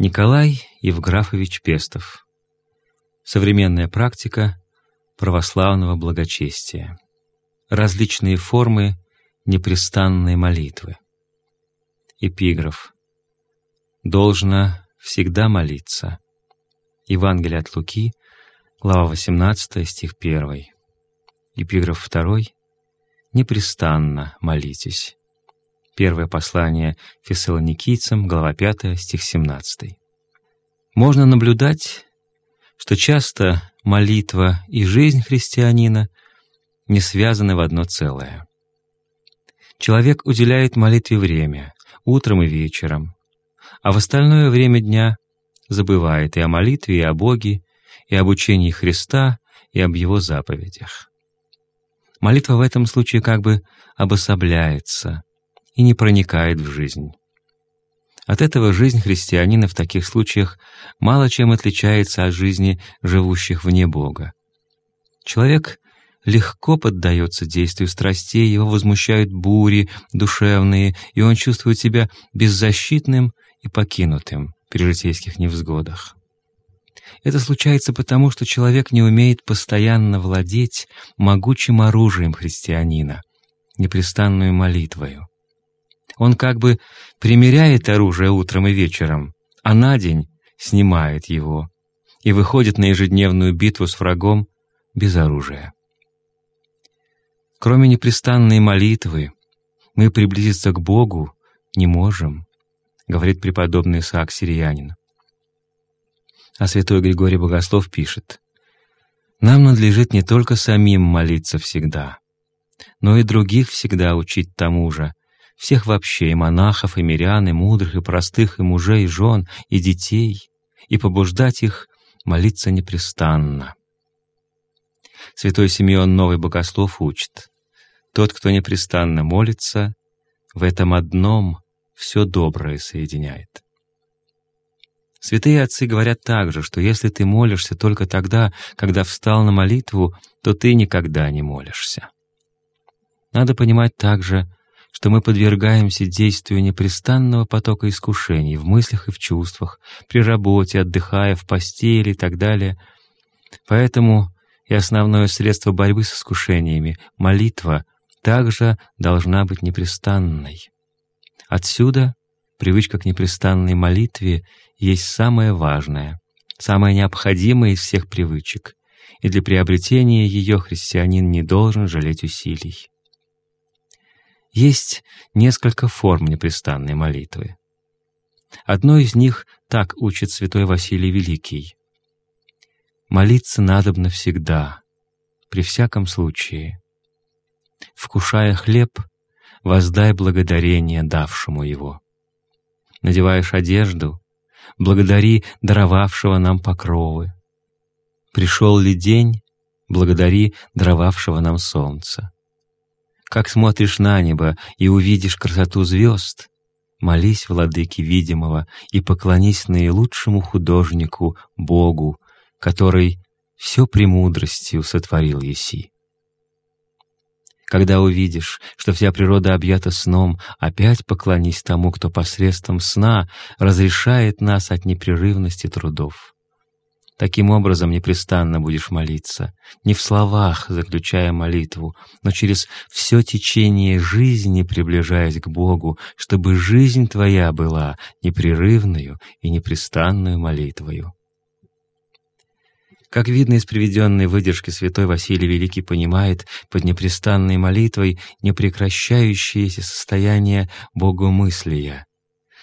Николай Евграфович Пестов. Современная практика православного благочестия. Различные формы непрестанной молитвы. Эпиграф. «Должно всегда молиться». Евангелие от Луки, глава 18, стих 1. Эпиграф 2. «Непрестанно молитесь». Первое послание фессалоникийцам, глава 5, стих 17. Можно наблюдать, что часто молитва и жизнь христианина не связаны в одно целое. Человек уделяет молитве время, утром и вечером, а в остальное время дня забывает и о молитве, и о Боге, и об учении Христа, и об Его заповедях. Молитва в этом случае как бы обособляется, и не проникает в жизнь. От этого жизнь христианина в таких случаях мало чем отличается от жизни живущих вне Бога. Человек легко поддается действию страстей, его возмущают бури душевные, и он чувствует себя беззащитным и покинутым при житейских невзгодах. Это случается потому, что человек не умеет постоянно владеть могучим оружием христианина, непрестанную молитвою. Он как бы примеряет оружие утром и вечером, а на день снимает его и выходит на ежедневную битву с врагом без оружия. Кроме непрестанной молитвы, мы приблизиться к Богу не можем, говорит преподобный Исаак Сириянин. А святой Григорий Богослов пишет, «Нам надлежит не только самим молиться всегда, но и других всегда учить тому же, всех вообще, и монахов, и мирян, и мудрых, и простых, и мужей, и жен, и детей, и побуждать их молиться непрестанно. Святой Симеон Новый Богослов учит, «Тот, кто непрестанно молится, в этом одном все доброе соединяет». Святые отцы говорят также, что если ты молишься только тогда, когда встал на молитву, то ты никогда не молишься. Надо понимать также, что мы подвергаемся действию непрестанного потока искушений в мыслях и в чувствах, при работе, отдыхая, в постели и так далее. Поэтому и основное средство борьбы с искушениями — молитва — также должна быть непрестанной. Отсюда привычка к непрестанной молитве есть самое важное, самое необходимое из всех привычек, и для приобретения ее христианин не должен жалеть усилий. Есть несколько форм непрестанной молитвы. Одно из них так учит святой Василий Великий. «Молиться надобно всегда, при всяком случае. Вкушая хлеб, воздай благодарение давшему его. Надеваешь одежду, благодари даровавшего нам покровы. Пришел ли день, благодари даровавшего нам солнце. Как смотришь на небо и увидишь красоту звезд, молись владыке видимого и поклонись наилучшему художнику, Богу, который все премудростью сотворил еси. Когда увидишь, что вся природа объята сном, опять поклонись тому, кто посредством сна разрешает нас от непрерывности трудов. Таким образом непрестанно будешь молиться, не в словах заключая молитву, но через все течение жизни приближаясь к Богу, чтобы жизнь твоя была непрерывную и непрестанную молитвою. Как видно из приведенной выдержки, святой Василий Великий понимает под непрестанной молитвой непрекращающееся состояние богомыслия,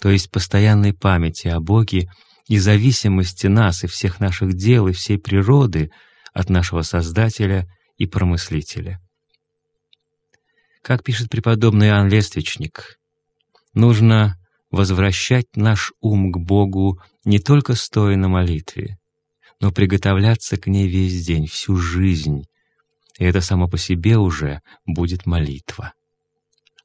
то есть постоянной памяти о Боге и зависимости нас и всех наших дел и всей природы от нашего Создателя и Промыслителя. Как пишет преподобный Иоанн Лествичник, нужно возвращать наш ум к Богу не только стоя на молитве, но приготовляться к ней весь день, всю жизнь, и это само по себе уже будет молитва.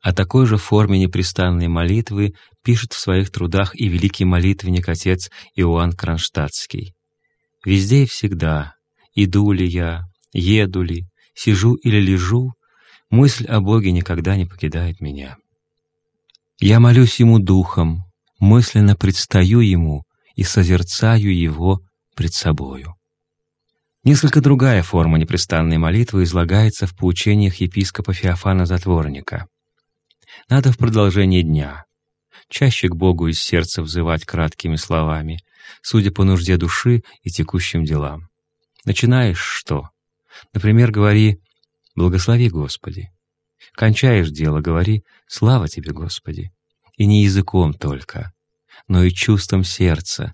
О такой же форме непрестанной молитвы пишет в своих трудах и великий молитвенник отец Иоанн Кронштадтский. «Везде и всегда, иду ли я, еду ли, сижу или лежу, мысль о Боге никогда не покидает меня. Я молюсь Ему духом, мысленно предстаю Ему и созерцаю его пред собою. Несколько другая форма непрестанной молитвы излагается в поучениях епископа Феофана Затворника. Надо в продолжении дня чаще к Богу из сердца взывать краткими словами, судя по нужде души и текущим делам. Начинаешь что? Например, говори «Благослови, Господи». Кончаешь дело, говори «Слава Тебе, Господи». И не языком только, но и чувством сердца.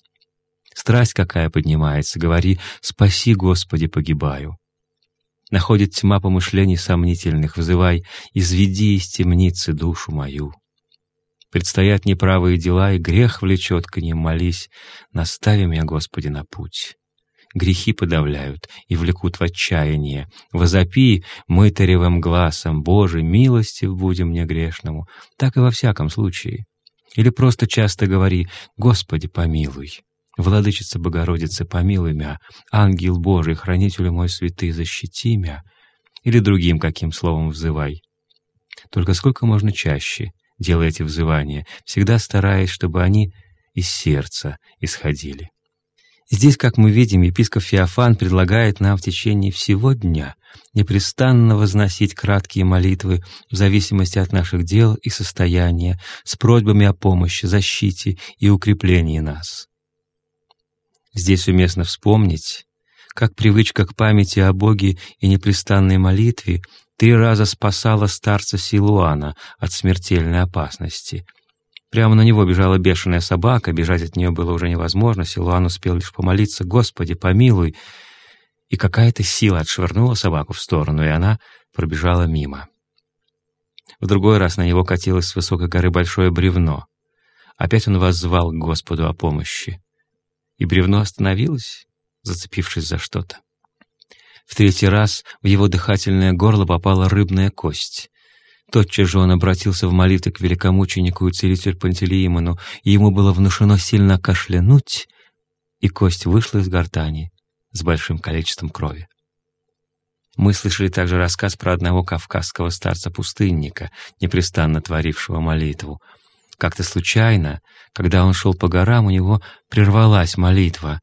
Страсть какая поднимается, говори «Спаси, Господи, погибаю». Находит тьма помышлений сомнительных, взывай «Изведи из темницы душу мою». Предстоят неправые дела, и грех влечет к ним, молись, настави меня, Господи, на путь грехи подавляют и влекут в отчаяние. Возопи мытаревым глазом, «Боже, милостив будем мне грешному», так и во всяком случае. Или просто часто говори «Господи, помилуй». Владычица Богородица, помилуй мя, ангел Божий, хранителю мой святый, защити мя. Или другим каким словом взывай. Только сколько можно чаще делай эти взывания, всегда стараясь, чтобы они из сердца исходили. Здесь, как мы видим, епископ Феофан предлагает нам в течение всего дня непрестанно возносить краткие молитвы в зависимости от наших дел и состояния с просьбами о помощи, защите и укреплении нас. Здесь уместно вспомнить, как привычка к памяти о Боге и непрестанной молитве три раза спасала старца Силуана от смертельной опасности — Прямо на него бежала бешеная собака, бежать от нее было уже невозможно, Силуан успел лишь помолиться «Господи, помилуй!» И какая-то сила отшвырнула собаку в сторону, и она пробежала мимо. В другой раз на него катилось с высокой горы большое бревно. Опять он воззвал к Господу о помощи. И бревно остановилось, зацепившись за что-то. В третий раз в его дыхательное горло попала рыбная кость. Тотчас же он обратился в молитве к великомученику и целителю Пантелеимону, и ему было внушено сильно кашлянуть, и кость вышла из гортани с большим количеством крови. Мы слышали также рассказ про одного кавказского старца-пустынника, непрестанно творившего молитву. Как-то случайно, когда он шел по горам, у него прервалась молитва,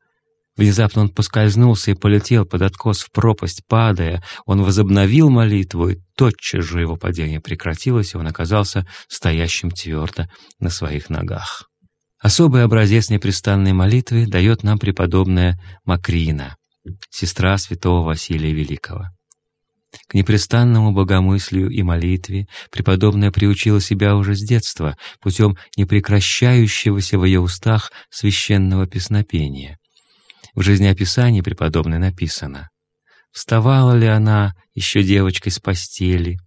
Внезапно он поскользнулся и полетел под откос в пропасть, падая. Он возобновил молитву, и тотчас же его падение прекратилось, и он оказался стоящим твердо на своих ногах. Особый образец непрестанной молитвы дает нам преподобная Макрина, сестра святого Василия Великого. К непрестанному богомыслию и молитве преподобная приучила себя уже с детства путем непрекращающегося в ее устах священного песнопения. В жизнеописании преподобной написано «Вставала ли она еще девочкой с постели,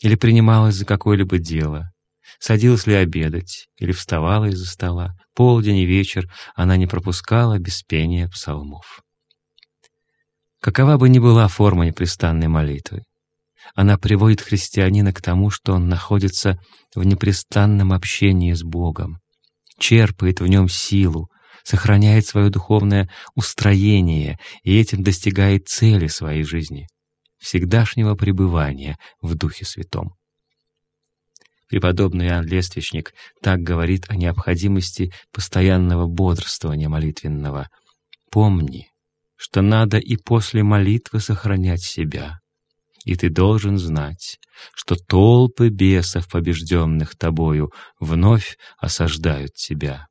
или принималась за какое-либо дело, садилась ли обедать, или вставала из-за стола, полдень и вечер она не пропускала без пения псалмов». Какова бы ни была форма непрестанной молитвы, она приводит христианина к тому, что он находится в непрестанном общении с Богом, черпает в нем силу, сохраняет свое духовное устроение и этим достигает цели своей жизни — всегдашнего пребывания в Духе Святом. Преподобный Иоанн Лествичник так говорит о необходимости постоянного бодрствования молитвенного. «Помни, что надо и после молитвы сохранять себя, и ты должен знать, что толпы бесов, побежденных тобою, вновь осаждают тебя.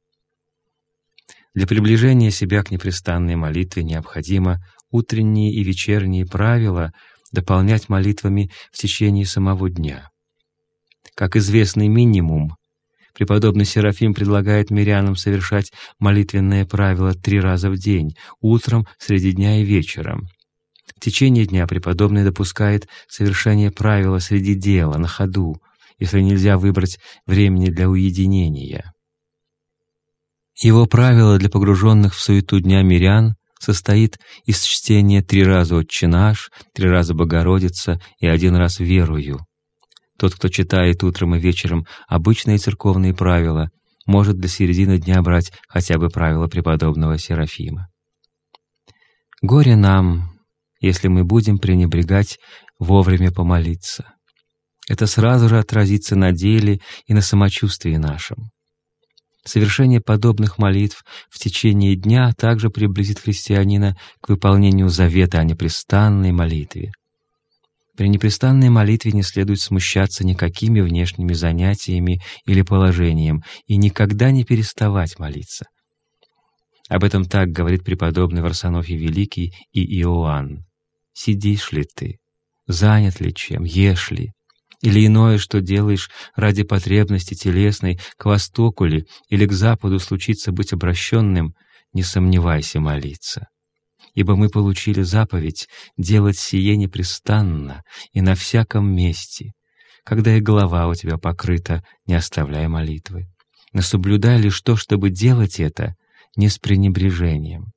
Для приближения себя к непрестанной молитве необходимо утренние и вечерние правила дополнять молитвами в течение самого дня. Как известный минимум, преподобный Серафим предлагает мирянам совершать молитвенное правило три раза в день, утром, среди дня и вечером. В течение дня преподобный допускает совершение правила среди дела, на ходу, если нельзя выбрать времени для уединения. Его правило для погруженных в суету дня мирян состоит из чтения три раза «Отче наш», три раза «Богородица» и один раз «Верую». Тот, кто читает утром и вечером обычные церковные правила, может до середины дня брать хотя бы правила преподобного Серафима. Горе нам, если мы будем пренебрегать вовремя помолиться. Это сразу же отразится на деле и на самочувствии нашем. Совершение подобных молитв в течение дня также приблизит христианина к выполнению завета о непрестанной молитве. При непрестанной молитве не следует смущаться никакими внешними занятиями или положением и никогда не переставать молиться. Об этом так говорит преподобный Варсонофий Великий и Иоанн. «Сидишь ли ты? Занят ли чем? Ешь ли? или иное, что делаешь ради потребности телесной, к востоку ли или к западу случится быть обращенным, не сомневайся молиться. Ибо мы получили заповедь делать сие непрестанно и на всяком месте. Когда и голова у тебя покрыта, не оставляй молитвы. Но соблюдай лишь то, чтобы делать это не с пренебрежением.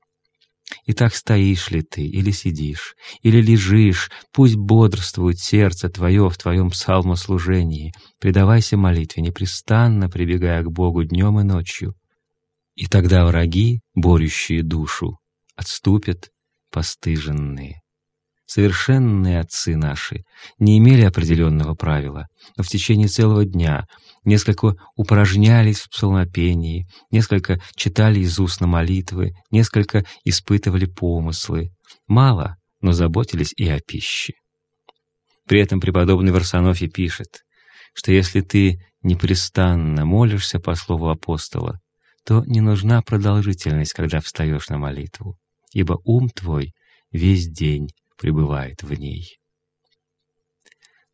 И так стоишь ли ты, или сидишь, или лежишь, пусть бодрствует сердце твое в твоем псалмослужении, предавайся молитве, непрестанно прибегая к Богу днем и ночью. И тогда враги, борющие душу, отступят постыженные. Совершенные отцы наши не имели определенного правила, но в течение целого дня несколько упражнялись в псалмопении, несколько читали из устно молитвы, несколько испытывали помыслы. Мало, но заботились и о пище. При этом преподобный Варсонофий пишет, что если ты непрестанно молишься по слову апостола, то не нужна продолжительность, когда встаешь на молитву, ибо ум твой весь день пребывает в ней.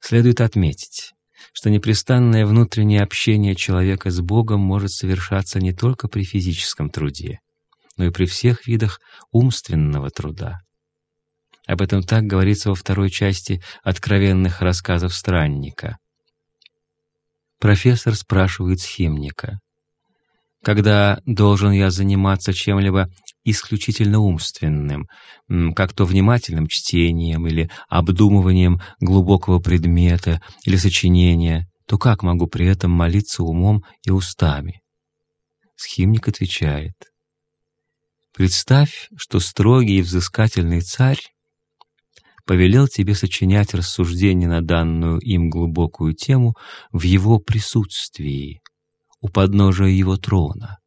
Следует отметить, что непрестанное внутреннее общение человека с Богом может совершаться не только при физическом труде, но и при всех видах умственного труда. Об этом так говорится во второй части откровенных рассказов странника. Профессор спрашивает схимника, когда должен я заниматься чем-либо исключительно умственным, как то внимательным чтением или обдумыванием глубокого предмета или сочинения, то как могу при этом молиться умом и устами? Схимник отвечает, «Представь, что строгий и взыскательный царь повелел тебе сочинять рассуждения на данную им глубокую тему в его присутствии, у подножия его трона.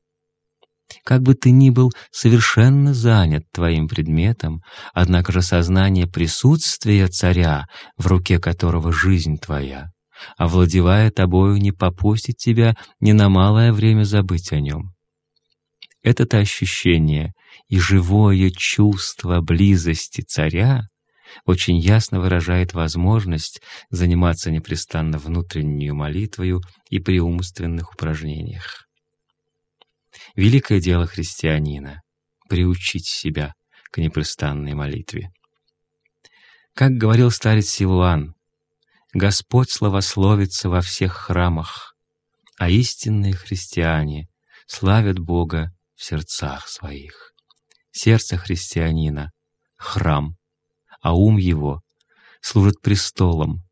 Как бы ты ни был совершенно занят твоим предметом, однако же сознание присутствия царя, в руке которого жизнь твоя, овладевая тобою, не попустит тебя ни на малое время забыть о нем. Это-то ощущение и живое чувство близости царя очень ясно выражает возможность заниматься непрестанно внутреннюю молитвою и при умственных упражнениях. Великое дело христианина — приучить себя к непрестанной молитве. Как говорил старец Силуан, «Господь славословится во всех храмах, а истинные христиане славят Бога в сердцах своих». Сердце христианина — храм, а ум его служит престолом,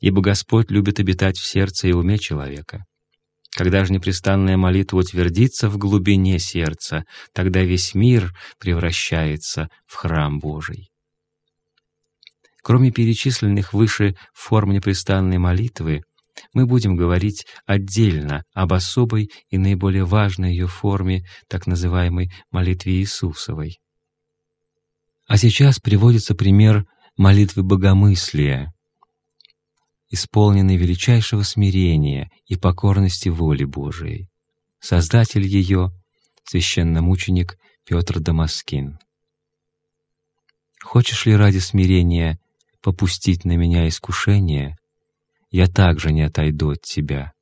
ибо Господь любит обитать в сердце и уме человека. Когда же непрестанная молитва утвердится в глубине сердца, тогда весь мир превращается в храм Божий. Кроме перечисленных выше форм непрестанной молитвы, мы будем говорить отдельно об особой и наиболее важной ее форме, так называемой молитве Иисусовой. А сейчас приводится пример молитвы богомыслия, исполненной величайшего смирения и покорности воли Божией. Создатель ее — священномученик Петр Дамаскин. «Хочешь ли ради смирения попустить на меня искушение, я также не отойду от тебя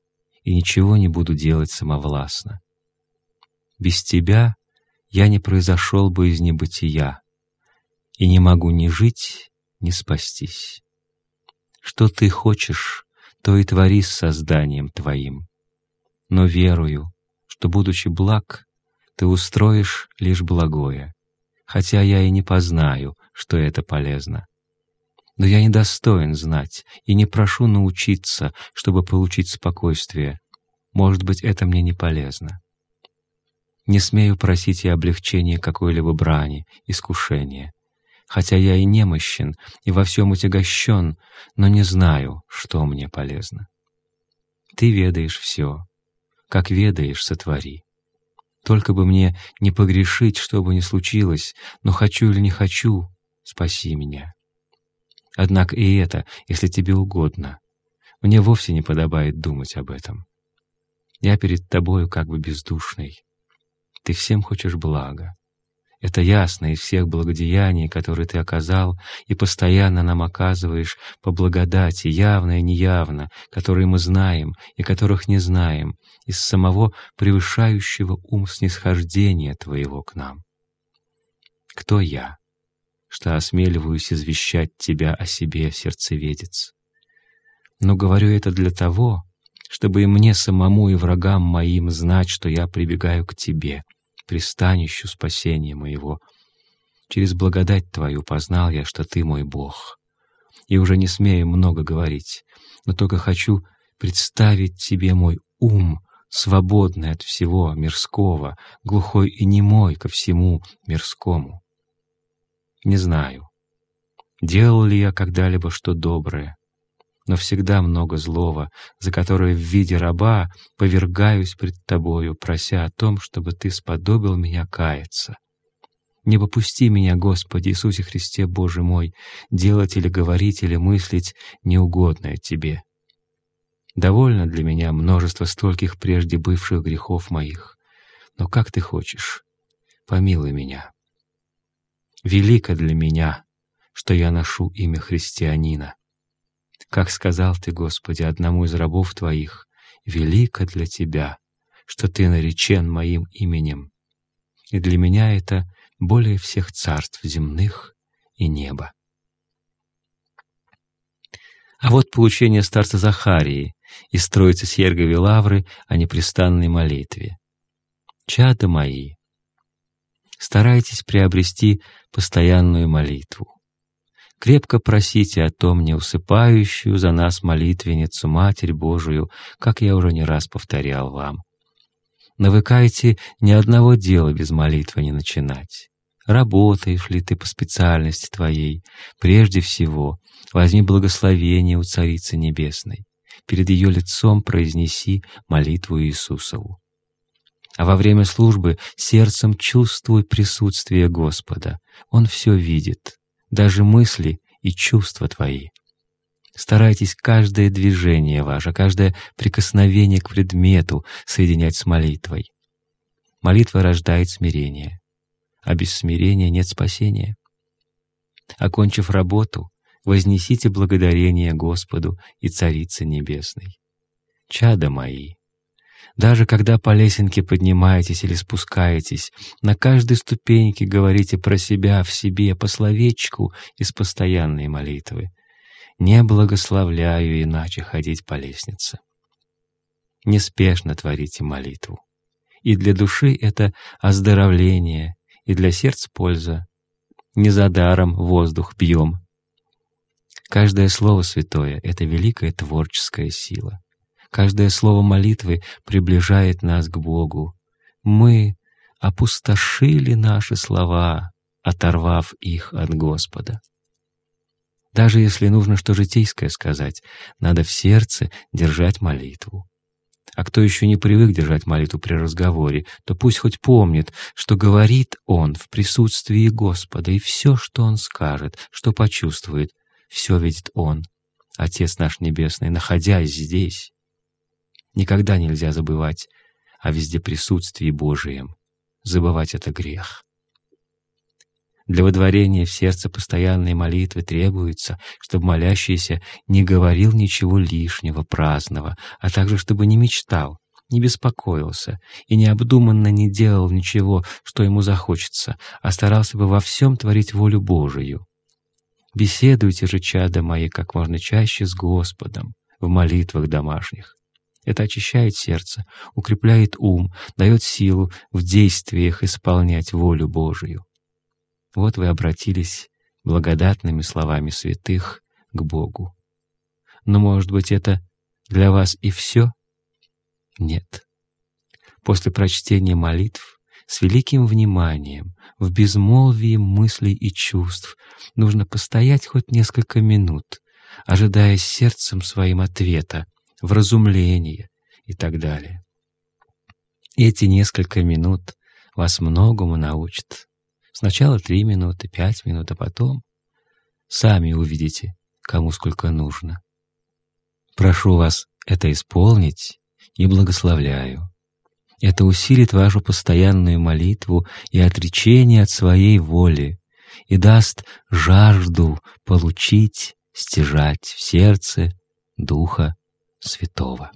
и ничего не буду делать самовластно. Без тебя я не произошел бы из небытия, и не могу ни жить, ни спастись. Что ты хочешь, то и твори с созданием твоим. Но верую, что, будучи благ, ты устроишь лишь благое, хотя я и не познаю, что это полезно. Но я недостоин знать и не прошу научиться, чтобы получить спокойствие. Может быть, это мне не полезно. Не смею просить и облегчения какой-либо брани, искушения хотя я и немощен, и во всем утягощен, но не знаю, что мне полезно. Ты ведаешь все, как ведаешь, сотвори. Только бы мне не погрешить, что бы ни случилось, но хочу или не хочу, спаси меня. Однако и это, если тебе угодно. Мне вовсе не подобает думать об этом. Я перед тобою как бы бездушный. Ты всем хочешь блага. Это ясно из всех благодеяний, которые ты оказал и постоянно нам оказываешь по благодати, явно и неявно, которые мы знаем и которых не знаем, из самого превышающего ум снисхождения Твоего к нам. Кто я, что осмеливаюсь извещать Тебя о себе, сердцеведец? Но говорю это для того, чтобы и мне самому, и врагам моим знать, что я прибегаю к Тебе — пристанищу спасения моего. Через благодать Твою познал я, что Ты мой Бог. И уже не смею много говорить, но только хочу представить Тебе мой ум, свободный от всего мирского, глухой и немой ко всему мирскому. Не знаю, делал ли я когда-либо что доброе, но всегда много злого, за которое в виде раба повергаюсь пред Тобою, прося о том, чтобы Ты сподобил меня каяться. Не попусти меня, Господи Иисусе Христе, Боже мой, делать или говорить или мыслить неугодное Тебе. Довольно для меня множество стольких прежде бывших грехов моих, но как Ты хочешь, помилуй меня. Велико для меня, что я ношу имя христианина. Как сказал Ты, Господи, одному из рабов Твоих, «Велико для Тебя, что Ты наречен моим именем, и для меня это более всех царств земных и неба». А вот поучение старца Захарии из строицы Сьерговой лавры о непрестанной молитве. «Чада мои, старайтесь приобрести постоянную молитву крепко просите о том неусыпающую за нас молитвенницу Матерь Божию, как я уже не раз повторял вам. Навыкайте ни одного дела без молитвы не начинать. Работаешь ли ты по специальности твоей? Прежде всего, возьми благословение у Царицы Небесной. Перед ее лицом произнеси молитву Иисусову. А во время службы сердцем чувствуй присутствие Господа. Он все видит, даже мысли и чувства твои. Старайтесь каждое движение ваше, каждое прикосновение к предмету соединять с молитвой. Молитва рождает смирение, а без смирения нет спасения. Окончив работу, вознесите благодарение Господу и Царице Небесной. Чада мои, даже когда по лесенке поднимаетесь или спускаетесь, на каждой ступеньке говорите про себя в себе по словечку из постоянной молитвы. Не благословляю иначе ходить по лестнице. Неспешно творите молитву. И для души это оздоровление, и для сердца польза. Не за даром воздух пьем. Каждое слово святое — это великая творческая сила. Каждое слово молитвы приближает нас к Богу. Мы опустошили наши слова, оторвав их от Господа. Даже если нужно что житейское сказать, надо в сердце держать молитву. А кто еще не привык держать молитву при разговоре, то пусть хоть помнит, что говорит он в присутствии Господа, и все, что он скажет, что почувствует, все видит он, Отец наш Небесный, находясь здесь. Никогда нельзя забывать о вездеприсутствии Божием. Забывать — это грех. Для водворения в сердце постоянной молитвы требуется, чтобы молящийся не говорил ничего лишнего, праздного, а также чтобы не мечтал, не беспокоился и необдуманно не делал ничего, что ему захочется, а старался бы во всем творить волю Божию. Беседуйте же, чада мои, как можно чаще с Господом в молитвах домашних. Это очищает сердце, укрепляет ум, дает силу в действиях исполнять волю Божию. Вот вы обратились благодатными словами святых к Богу. Но, может быть, это для вас и все? Нет. После прочтения молитв с великим вниманием, в безмолвии мыслей и чувств нужно постоять хоть несколько минут, ожидая сердцем своим ответа, вразумление и так далее. Эти несколько минут вас многому научит. Сначала три минуты, пять минут, а потом сами увидите, кому сколько нужно. Прошу вас это исполнить и благословляю. Это усилит вашу постоянную молитву и отречение от своей воли и даст жажду получить, стяжать в сердце Духа Святого.